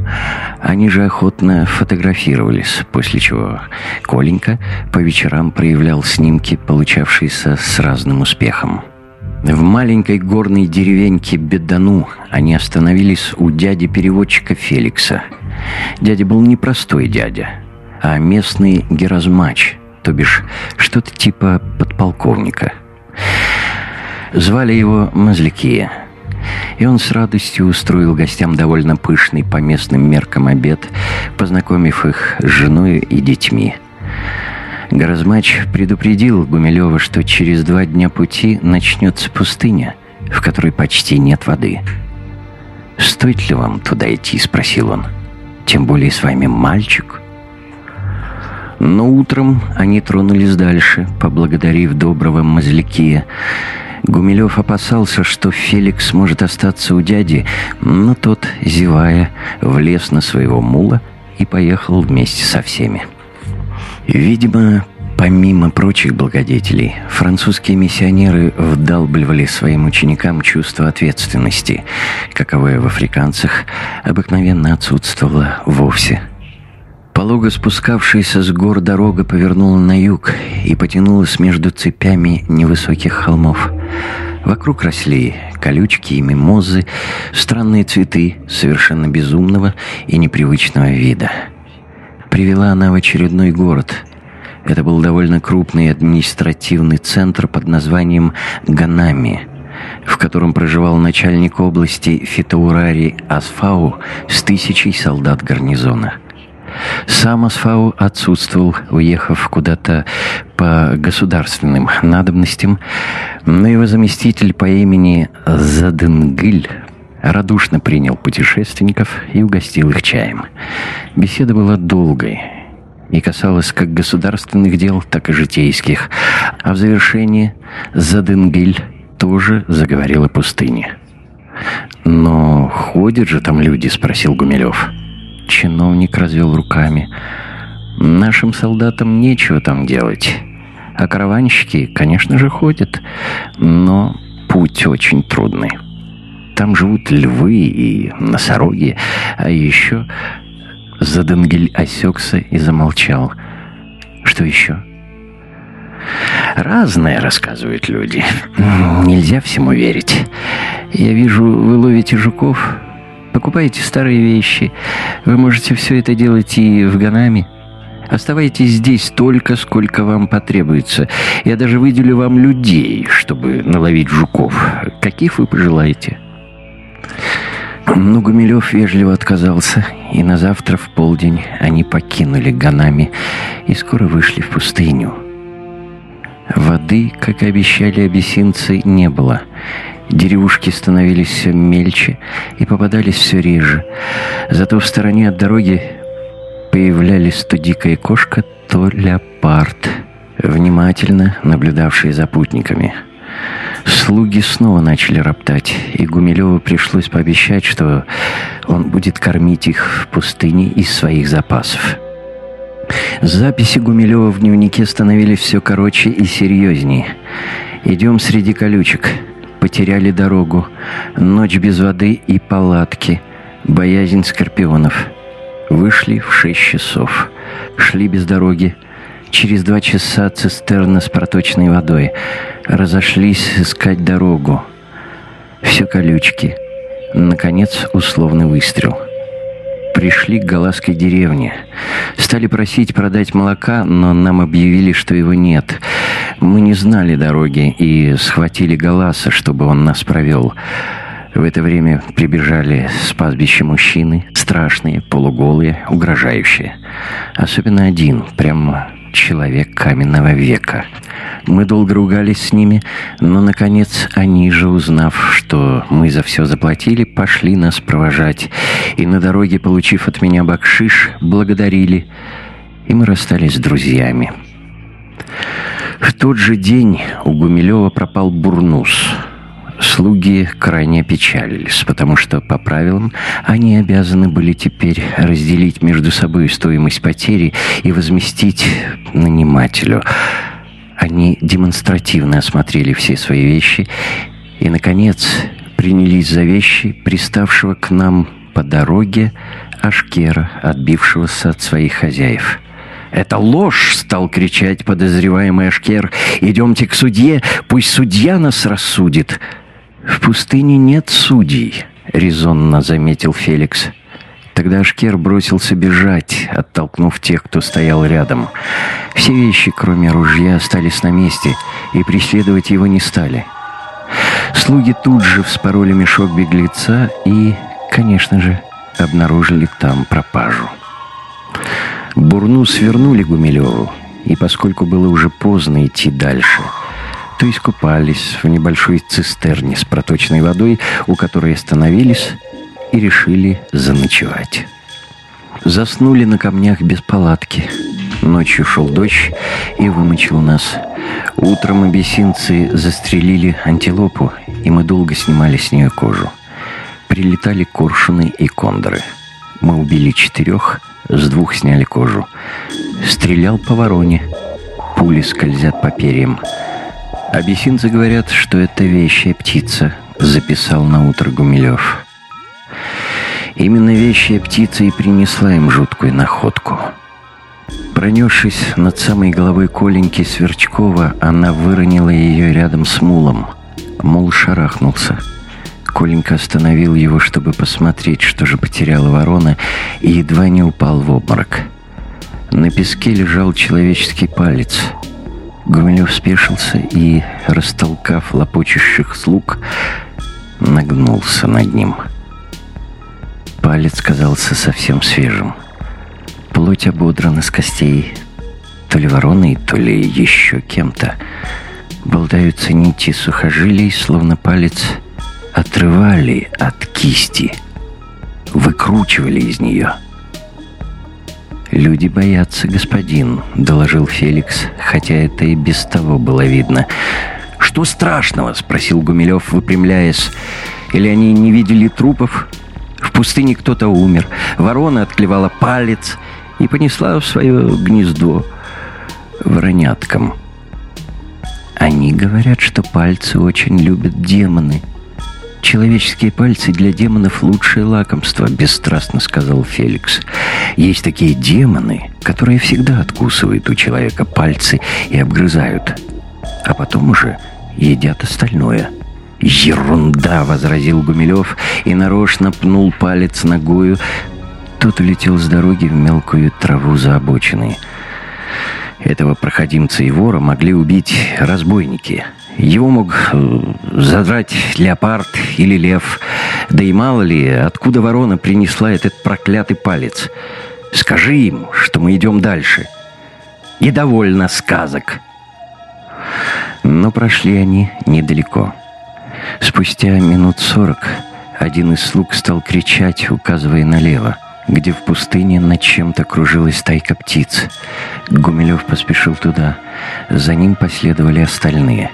S1: Они же охотно фотографировались, после чего Коленька по вечерам проявлял снимки, получавшиеся с разным успехом. В маленькой горной деревеньке Бедану они остановились у дяди-переводчика Феликса. Дядя был не простой дядя, а местный геразмач, то бишь что-то типа подполковника. Звали его Мазликия. И он с радостью устроил гостям довольно пышный по местным меркам обед, познакомив их с женой и детьми – Горазмач предупредил Гумилева, что через два дня пути начнется пустыня, в которой почти нет воды. «Стоит ли вам туда идти?» — спросил он. «Тем более с вами мальчик». Но утром они тронулись дальше, поблагодарив доброго Мазлякия. Гумилев опасался, что Феликс может остаться у дяди, но тот, зевая, влез на своего мула и поехал вместе со всеми. Видимо, помимо прочих благодетелей, французские миссионеры вдалбливали своим ученикам чувство ответственности, каковое в африканцах обыкновенно отсутствовало вовсе. Полого спускавшаяся с гор дорога повернула на юг и потянулась между цепями невысоких холмов. Вокруг росли колючки и мимозы, странные цветы совершенно безумного и непривычного вида – Привела она в очередной город. Это был довольно крупный административный центр под названием Ганами, в котором проживал начальник области Фитаурари Асфау с тысячей солдат гарнизона. Сам Асфау отсутствовал, уехав куда-то по государственным надобностям, но его заместитель по имени Заденгыль радушно принял путешественников и угостил их чаем. Беседа была долгой и касалась как государственных дел, так и житейских, а в завершении Заденгыль тоже заговорил о пустыне. «Но ходят же там люди?» — спросил Гумилев. Чиновник развел руками. «Нашим солдатам нечего там делать. А караванщики, конечно же, ходят, но путь очень трудный. Там живут львы и носороги, а еще...» Заденгель осекся и замолчал. «Что еще?» Разное рассказывают люди. Нельзя всему верить. Я вижу, вы ловите жуков, покупаете старые вещи. Вы можете все это делать и в Ганаме. Оставайтесь здесь столько, сколько вам потребуется. Я даже выделю вам людей, чтобы наловить жуков. Каких вы пожелаете?» Но Гумилев вежливо отказался, и на завтра в полдень они покинули Ганами и скоро вышли в пустыню. Воды, как обещали абиссинцы, не было. Деревушки становились все мельче и попадались все реже. Зато в стороне от дороги появлялись то дикая кошка, то леопард, внимательно наблюдавшие за путниками. Слуги снова начали роптать, и Гумилеву пришлось пообещать, что он будет кормить их в пустыне из своих запасов. Записи Гумилева в дневнике становились все короче и серьезнее. «Идем среди колючек. Потеряли дорогу. Ночь без воды и палатки. Боязнь скорпионов. Вышли в шесть часов. Шли без дороги. Через два часа цистерна с проточной водой. Разошлись искать дорогу. Все колючки. Наконец, условный выстрел пришли к Галасской деревне. Стали просить продать молока, но нам объявили, что его нет. Мы не знали дороги и схватили Галаса, чтобы он нас провел. В это время прибежали с пастбища мужчины, страшные, полуголые, угрожающие. Особенно один, прямо человек каменного века. Мы долго ругались с ними, но, наконец, они же, узнав, что мы за все заплатили, пошли нас провожать. И на дороге, получив от меня бакшиш, благодарили. И мы расстались с друзьями. В тот же день у Гумилева пропал бурнус — Слуги крайне печалились, потому что по правилам они обязаны были теперь разделить между собой стоимость потери и возместить нанимателю. Они демонстративно осмотрели все свои вещи и, наконец, принялись за вещи приставшего к нам по дороге Ашкера, отбившегося от своих хозяев. «Это ложь!» — стал кричать подозреваемый Ашкер. «Идемте к судье, пусть судья нас рассудит!» «В пустыне нет судей», — резонно заметил Феликс. Тогда Ашкер бросился бежать, оттолкнув тех, кто стоял рядом. Все вещи, кроме ружья, остались на месте, и преследовать его не стали. Слуги тут же вспороли мешок беглеца и, конечно же, обнаружили там пропажу. Бурну свернули Гумилеву, и поскольку было уже поздно идти дальше — то искупались в небольшой цистерне с проточной водой, у которой остановились и решили заночевать. Заснули на камнях без палатки. Ночью шел дождь и вымочил нас. Утром абиссинцы застрелили антилопу, и мы долго снимали с нее кожу. Прилетали коршуны и кондоры. Мы убили четырех, с двух сняли кожу. Стрелял по вороне. Пули скользят по перьям. Абиссинцы говорят, что это вещая птица, записал на утро Гумилев. Именно вещая птица и принесла им жуткую находку. Пронесшись над самой головой Коленьки Сверчкова, она выронила ее рядом с мулом. Мул шарахнулся. Коленька остановил его, чтобы посмотреть, что же потеряла ворона, и едва не упал в обморок. На песке лежал человеческий палец — Гумилев спешился и, растолкав лопочущих слуг, нагнулся над ним. Палец казался совсем свежим. Плоть ободрана с костей. то ли вороной, то ли еще кем-то. Болтаются нити сухожилий, словно палец отрывали от кисти, выкручивали из нее. «Люди боятся, господин», — доложил Феликс, хотя это и без того было видно. «Что страшного?» — спросил Гумилев, выпрямляясь. «Или они не видели трупов?» В пустыне кто-то умер. Ворона отклевала палец и понесла в свое гнездо вороняткам. Они говорят, что пальцы очень любят демоны. Человеческие пальцы для демонов лучшее лакомство, бесстрастно сказал Феликс. Есть такие демоны, которые всегда откусывают у человека пальцы и обгрызают, а потом уже едят остальное. «Ерунда!» — возразил Гумилев и нарочно пнул палец ногою. Тот улетел с дороги в мелкую траву за обочиной. Этого проходимца и вора могли убить разбойники. Его мог э, задрать леопард или лев. Да и мало ли, откуда ворона принесла этот проклятый палец. Скажи им, что мы идем дальше. И довольно сказок. Но прошли они недалеко. Спустя минут сорок один из слуг стал кричать, указывая налево, где в пустыне над чем-то кружилась стайка птиц. Гумилев поспешил туда. За ним последовали остальные.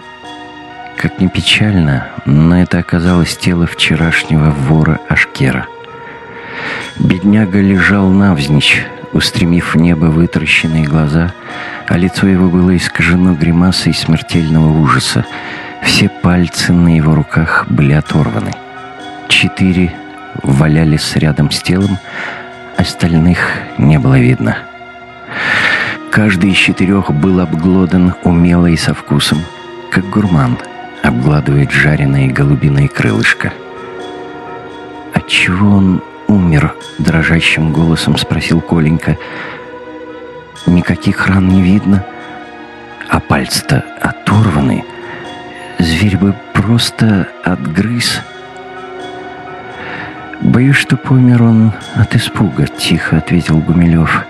S1: Как ни печально, но это оказалось тело вчерашнего вора Ашкера. Бедняга лежал навзничь, устремив в небо вытаращенные глаза, а лицо его было искажено гримасой смертельного ужаса. Все пальцы на его руках были оторваны. Четыре валялись рядом с телом, остальных не было видно. Каждый из четырех был обглодан умело и со вкусом, как гурман обгладывает жареное голубиное крылышко. «Отчего он умер?» — дрожащим голосом спросил Коленька. «Никаких ран не видно, а пальцы-то оторваны». Зверь бы просто отгрыз. «Боюсь, что помер он от испуга», — тихо ответил Гумилев.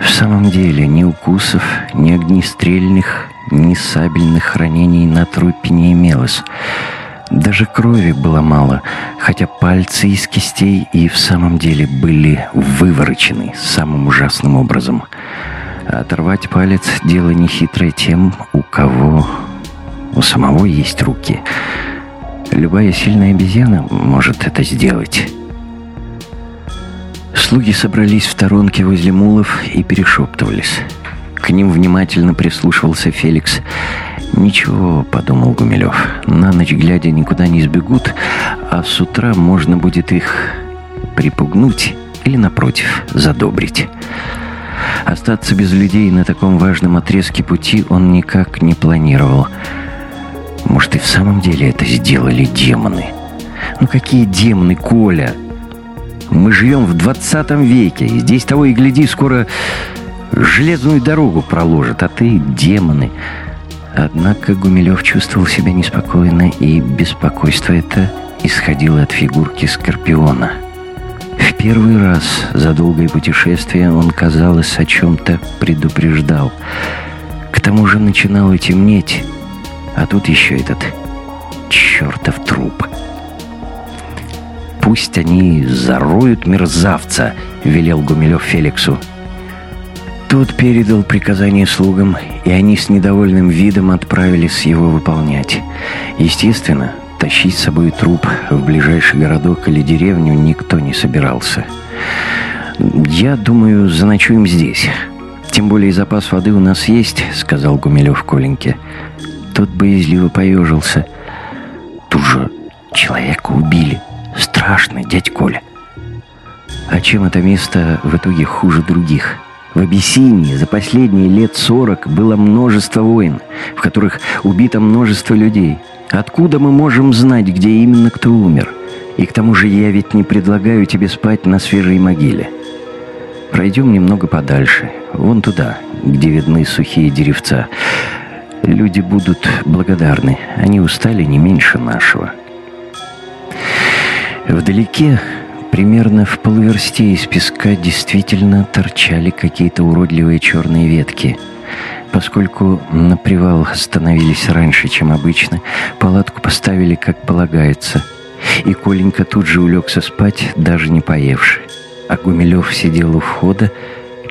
S1: «В самом деле, ни укусов, ни огнестрельных, ни сабельных ранений на трупе не имелось. Даже крови было мало, хотя пальцы из кистей и в самом деле были выворочены самым ужасным образом. А оторвать палец — дело нехитрое тем, у кого у самого есть руки. Любая сильная обезьяна может это сделать. Слуги собрались в сторонке возле мулов и перешептывались. К ним внимательно прислушивался Феликс. «Ничего», — подумал Гумилев, — «на ночь глядя никуда не сбегут, а с утра можно будет их припугнуть или, напротив, задобрить». Остаться без людей на таком важном отрезке пути он никак не планировал — может, и в самом деле это сделали демоны? Ну какие демоны, Коля? Мы живем в 20 веке, и здесь того и гляди, скоро железную дорогу проложат, а ты демоны. Однако Гумилев чувствовал себя неспокойно, и беспокойство это исходило от фигурки Скорпиона. В первый раз за долгое путешествие он, казалось, о чем-то предупреждал. К тому же начинало темнеть, а тут еще этот чертов труп. «Пусть они зароют мерзавца», — велел Гумилев Феликсу. Тот передал приказание слугам, и они с недовольным видом отправились его выполнять. Естественно, тащить с собой труп в ближайший городок или деревню никто не собирался. «Я думаю, заночуем здесь. Тем более запас воды у нас есть», — сказал Гумилев Коленьке. Тот боязливо поежился. Тут же человека убили. Страшно, дядь Коля. А чем это место в итоге хуже других? В Абиссинии за последние лет сорок было множество войн, в которых убито множество людей. Откуда мы можем знать, где именно кто умер? И к тому же я ведь не предлагаю тебе спать на свежей могиле. Пройдем немного подальше, вон туда, где видны сухие деревца. Люди будут благодарны. Они устали не меньше нашего. Вдалеке Примерно в полуверсте из песка действительно торчали какие-то уродливые черные ветки. Поскольку на привал остановились раньше, чем обычно, палатку поставили как полагается. И Коленька тут же улегся спать, даже не поевший. А Гумилев сидел у входа,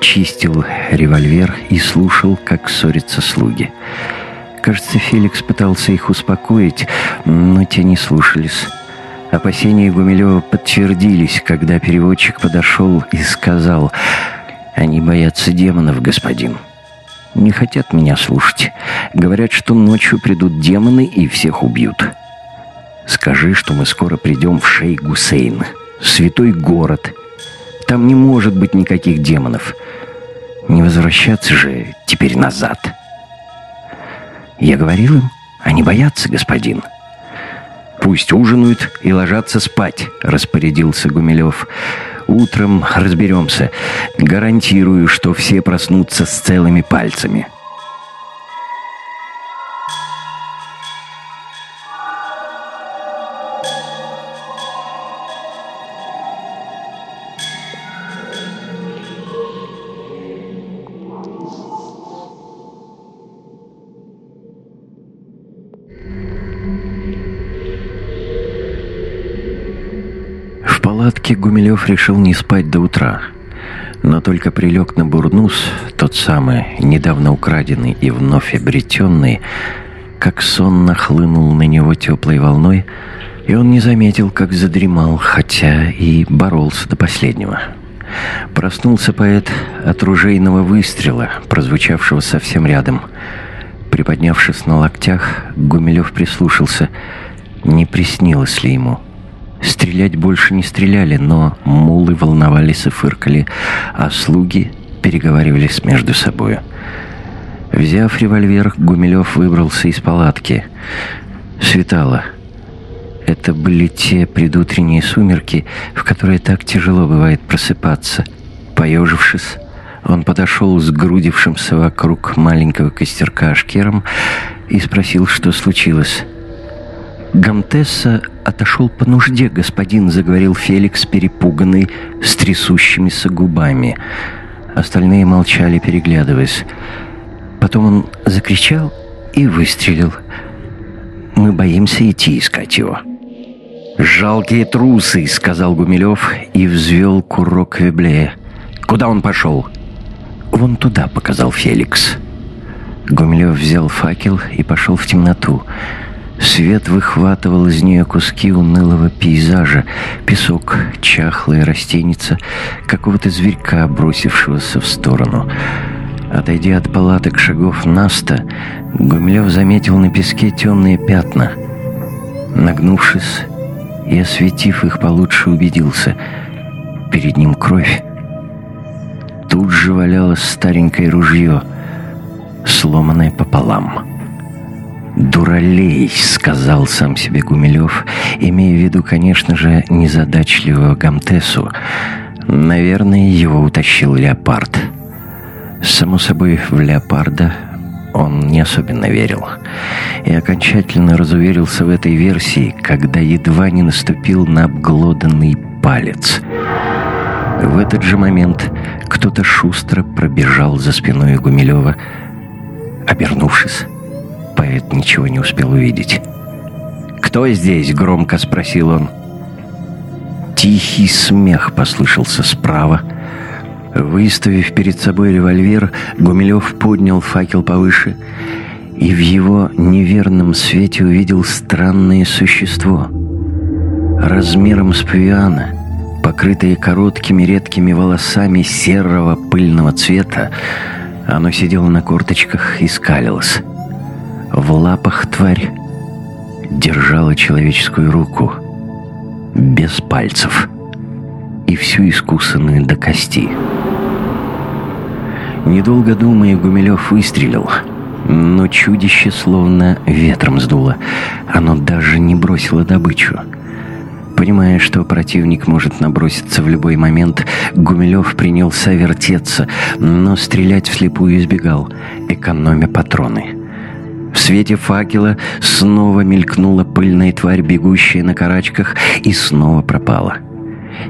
S1: чистил револьвер и слушал, как ссорятся слуги. Кажется, Феликс пытался их успокоить, но те не слушались. Опасения Гумилева подтвердились, когда переводчик подошел и сказал «Они боятся демонов, господин». «Не хотят меня слушать. Говорят, что ночью придут демоны и всех убьют». «Скажи, что мы скоро придем в Шей-Гусейн, святой город. Там не может быть никаких демонов. Не возвращаться же теперь назад». Я говорил им, они боятся, господин. «Пусть ужинают и ложатся спать», — распорядился Гумилев. «Утром разберемся. Гарантирую, что все проснутся с целыми пальцами». Палатке Гумилев решил не спать до утра. Но только прилег на бурнус, тот самый, недавно украденный и вновь обретенный, как сон нахлынул на него теплой волной, и он не заметил, как задремал, хотя и боролся до последнего. Проснулся поэт от ружейного выстрела, прозвучавшего совсем рядом. Приподнявшись на локтях, Гумилев прислушался, не приснилось ли ему — Стрелять больше не стреляли, но мулы волновались и фыркали, а слуги переговаривались между собой. Взяв револьвер, Гумилев выбрался из палатки. Светало. Это были те предутренние сумерки, в которые так тяжело бывает просыпаться. Поежившись, он подошел с грудившимся вокруг маленького костерка ашкером и спросил, что случилось. «Гамтесса отошел по нужде, господин», — заговорил Феликс, перепуганный, с трясущимися губами. Остальные молчали, переглядываясь. Потом он закричал и выстрелил. «Мы боимся идти искать его». «Жалкие трусы», — сказал Гумилев и взвел курок Веблея. «Куда он пошел?» «Вон туда», — показал Феликс. Гумилев взял факел и пошел в темноту. Свет выхватывал из нее куски унылого пейзажа, песок, чахлая растеница, какого-то зверька, бросившегося в сторону. Отойдя от палаток шагов Наста, Гумилев заметил на песке темные пятна. Нагнувшись и осветив их получше, убедился. Перед ним кровь. Тут же валялось старенькое ружье, сломанное пополам. «Дуралей», — сказал сам себе Гумилев, имея в виду, конечно же, незадачливого Гамтесу. Наверное, его утащил леопард. Само собой, в леопарда он не особенно верил. И окончательно разуверился в этой версии, когда едва не наступил на обглоданный палец. В этот же момент кто-то шустро пробежал за спиной Гумилева, обернувшись поэт ничего не успел увидеть. «Кто здесь?» — громко спросил он. Тихий смех послышался справа. Выставив перед собой револьвер, Гумилев поднял факел повыше и в его неверном свете увидел странное существо. Размером с павиана, покрытое короткими редкими волосами серого пыльного цвета, оно сидело на корточках и скалилось. В лапах тварь держала человеческую руку, без пальцев, и всю искусанную до кости. Недолго думая, Гумилев выстрелил, но чудище словно ветром сдуло. Оно даже не бросило добычу. Понимая, что противник может наброситься в любой момент, Гумилев принялся вертеться, но стрелять вслепую избегал, экономя патроны. В свете факела снова мелькнула пыльная тварь, бегущая на карачках, и снова пропала.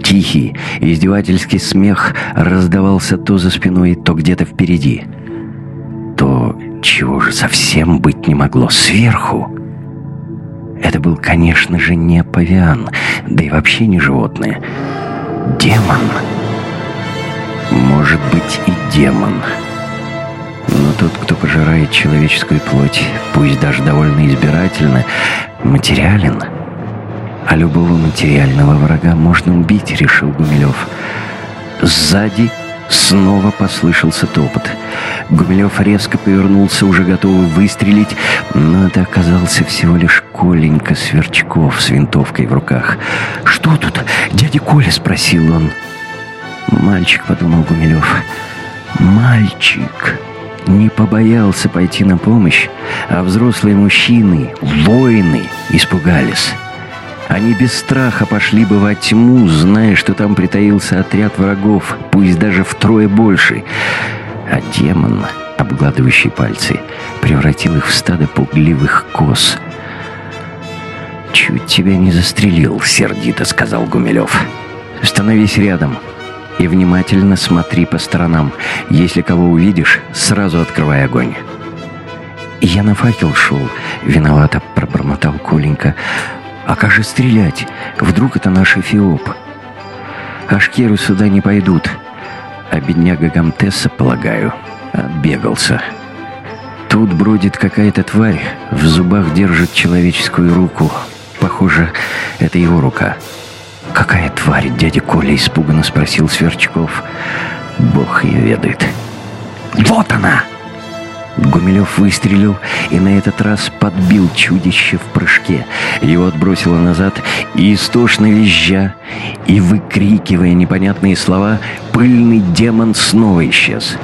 S2: Тихий, издевательский смех раздавался то за спиной, то где-то впереди. То, чего же совсем быть не могло, сверху. Это был, конечно же, не павиан, да и вообще не животное. Демон. Может быть и демон. Но тот, кто пожирает человеческую плоть, пусть даже довольно избирательно, материален. А любого материального врага можно убить, решил Гумилев. Сзади снова послышался топот. Гумилев резко повернулся, уже готовый выстрелить, но это оказался всего лишь Коленька Сверчков с винтовкой в руках. «Что тут? Дядя Коля?» — спросил он. «Мальчик», — подумал Гумилев. «Мальчик» не побоялся пойти на помощь, а взрослые мужчины, воины, испугались. Они без страха пошли бы во тьму, зная, что там притаился отряд врагов, пусть даже втрое больше. А демон, обгладывающий пальцы, превратил их в стадо пугливых коз. «Чуть тебя не застрелил», — сердито сказал Гумилев. «Становись рядом» и внимательно смотри по сторонам. Если кого увидишь, сразу открывай огонь». «Я на факел шел», — виновато пробормотал Коленька. «А как же стрелять? Вдруг это наш Эфиоп?» «Ашкеры сюда не пойдут, а бедняга Гамтесса, полагаю, отбегался». Тут бродит какая-то тварь, в зубах держит человеческую руку. Похоже, это его рука. «Какая тварь, дядя Коля?» — испуганно спросил Сверчков. «Бог ее ведает». «Вот она!» Гумилев выстрелил и на этот раз подбил чудище в прыжке. Его отбросило назад, и истошно визжа и выкрикивая непонятные слова, пыльный демон снова исчез.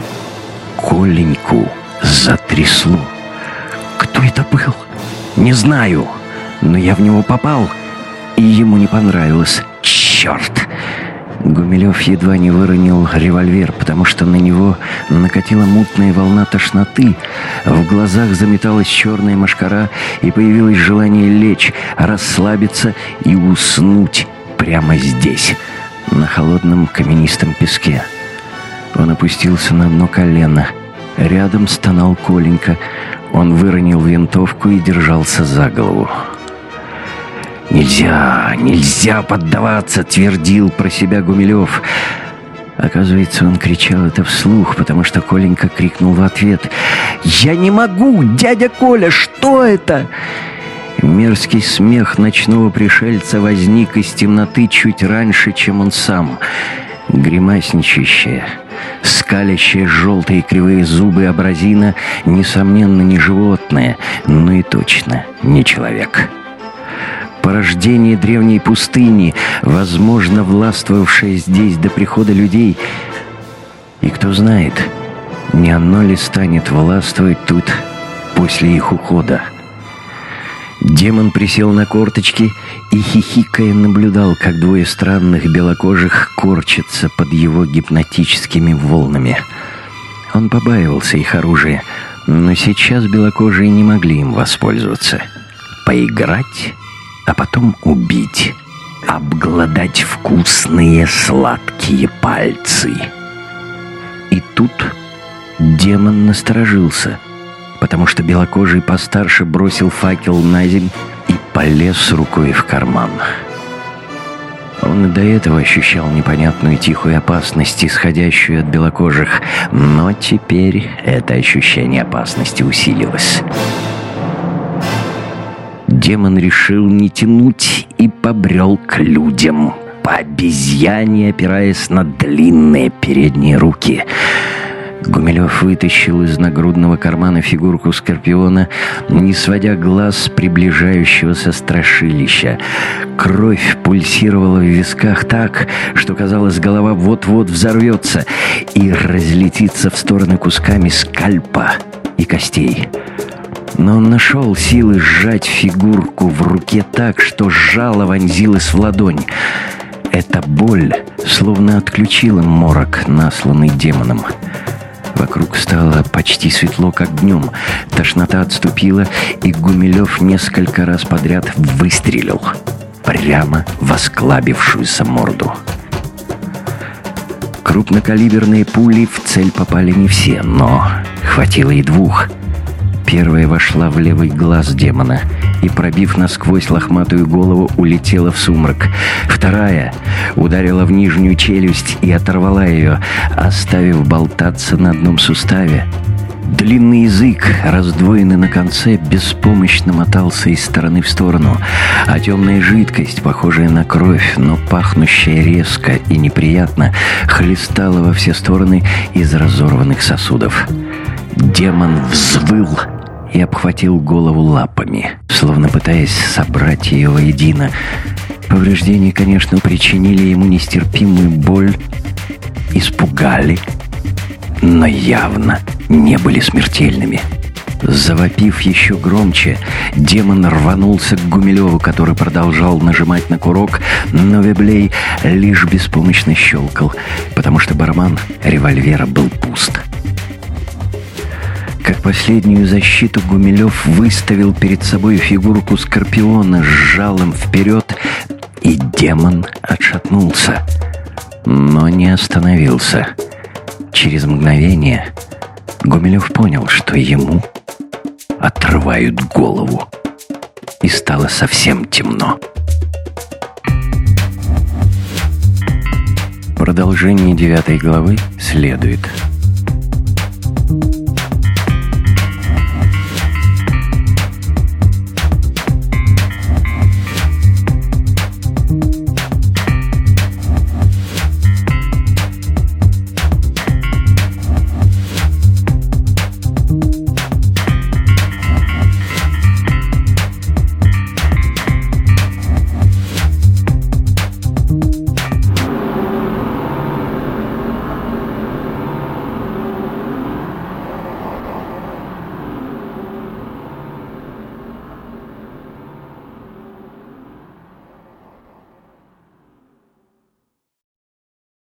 S2: Коленьку затрясло. «Кто это был?» «Не знаю, но я в него попал, и ему не понравилось. Черт!» Гумилев едва не выронил револьвер, потому что на него накатила мутная волна тошноты. В глазах заметалась черная машкара, и появилось желание лечь, расслабиться и уснуть прямо здесь, на холодном каменистом песке. Он опустился на одно колено. Рядом стонал Коленька. Он выронил винтовку и держался за голову. «Нельзя, нельзя поддаваться!» — твердил про себя Гумилев. Оказывается, он кричал это вслух, потому что Коленька крикнул в ответ. «Я не могу! Дядя Коля, что это?» Мерзкий смех ночного пришельца возник из темноты чуть раньше, чем он сам. Гримасничащая, скалящая желтые кривые зубы абразина, несомненно, не животное, но и точно не человек порождение древней пустыни, возможно, властвовавшее здесь до прихода людей. И кто знает, не оно ли станет властвовать тут после их ухода. Демон присел на корточки и, хихикая, наблюдал, как двое странных белокожих корчатся под его гипнотическими волнами. Он побаивался их оружия, но сейчас белокожие не могли им воспользоваться. Поиграть а потом убить, обглодать вкусные сладкие пальцы. И тут демон насторожился, потому что белокожий постарше бросил факел на земь и полез рукой в карман. Он и до этого ощущал непонятную тихую опасность, исходящую от белокожих, но теперь это ощущение опасности усилилось. Демон решил не тянуть и побрел к людям, по обезьяне опираясь на длинные передние руки. Гумилев вытащил из нагрудного кармана фигурку Скорпиона, не сводя глаз с приближающегося страшилища. Кровь пульсировала в висках так, что казалось, голова вот-вот взорвется и разлетится в стороны кусками скальпа и костей но он нашел силы сжать фигурку в руке так, что жало вонзилось в ладонь. Эта боль словно отключила морок, насланный демоном. Вокруг стало почти светло, как днем. Тошнота отступила, и Гумилев несколько раз подряд выстрелил. прямо в осклабившуюся морду. Крупнокалиберные пули в цель попали не все, но хватило и двух. Первая вошла в левый глаз демона и, пробив насквозь лохматую голову, улетела в сумрак. Вторая ударила в нижнюю челюсть и оторвала ее, оставив болтаться на одном суставе. Длинный язык, раздвоенный на конце, беспомощно мотался из стороны в сторону, а темная жидкость, похожая на кровь, но пахнущая резко и неприятно, хлестала во все стороны из разорванных сосудов. Демон взвыл и обхватил голову лапами, словно пытаясь собрать ее воедино. Повреждения, конечно, причинили ему нестерпимую боль, испугали, но явно не были смертельными. Завопив еще громче, демон рванулся к Гумилеву, который продолжал нажимать на курок, но Веблей лишь беспомощно щелкал, потому что барабан револьвера был пуст. Как последнюю защиту Гумилев выставил перед собой фигурку Скорпиона с жалом вперед, и демон отшатнулся, но не остановился. Через мгновение Гумилев понял, что ему отрывают голову. И стало совсем темно.
S1: Продолжение девятой главы следует.